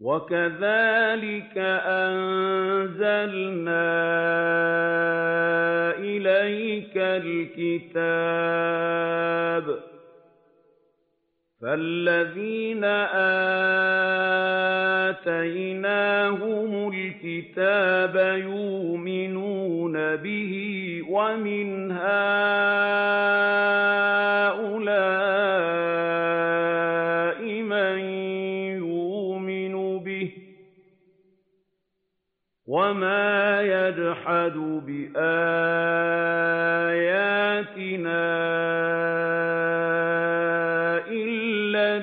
وَكَذَٰلِكَ أَنزَلْنَا إِلَيْكَ الْكِتَابَ ۚ فَالَّذِينَ آتَيْنَاهُمُ الْكِتَابَ يُؤْمِنُونَ بِهِ ۖ وَمِنْ هَٰؤُلَاءِ وَمَا يَجْحَدُ بِآيَاتِنَا إِلَّا